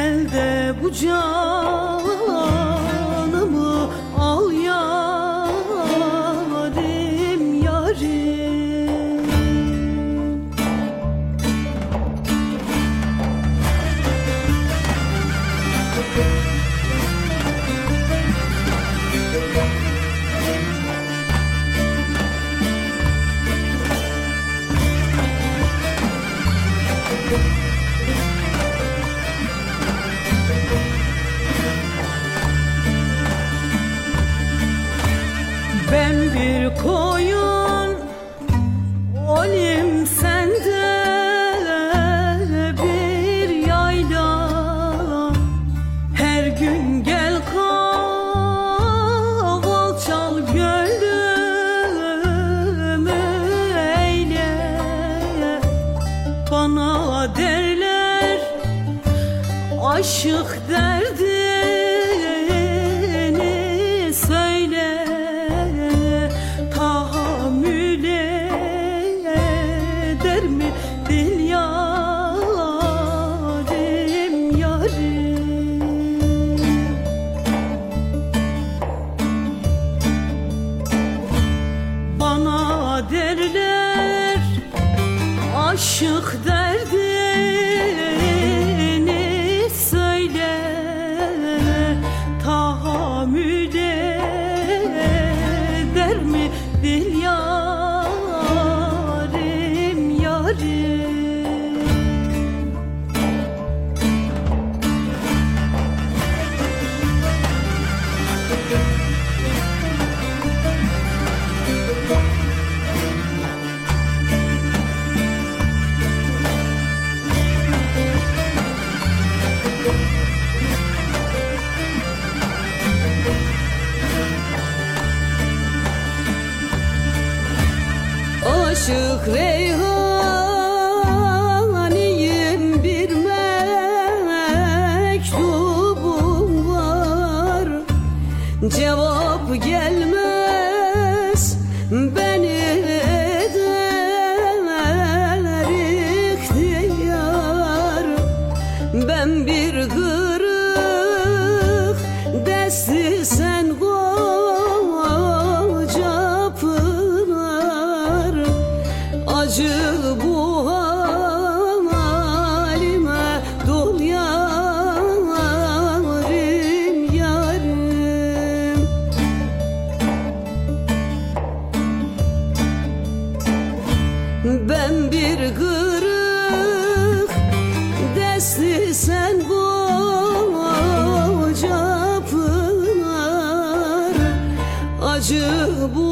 Gel de bu canımı al yarim yarim Thank Ben bir koyun olayım sende bir yayla. Her gün gel kaval çal gönlümü eyle. Bana derler aşık mi? Dil yarim bana derler aşık derdini söyle. Tahammül eder mi? Dil Aşık reyhaniyim Acı bu halime dol yarim yarim Ben bir kırık desti sen koca pınar. Acı bu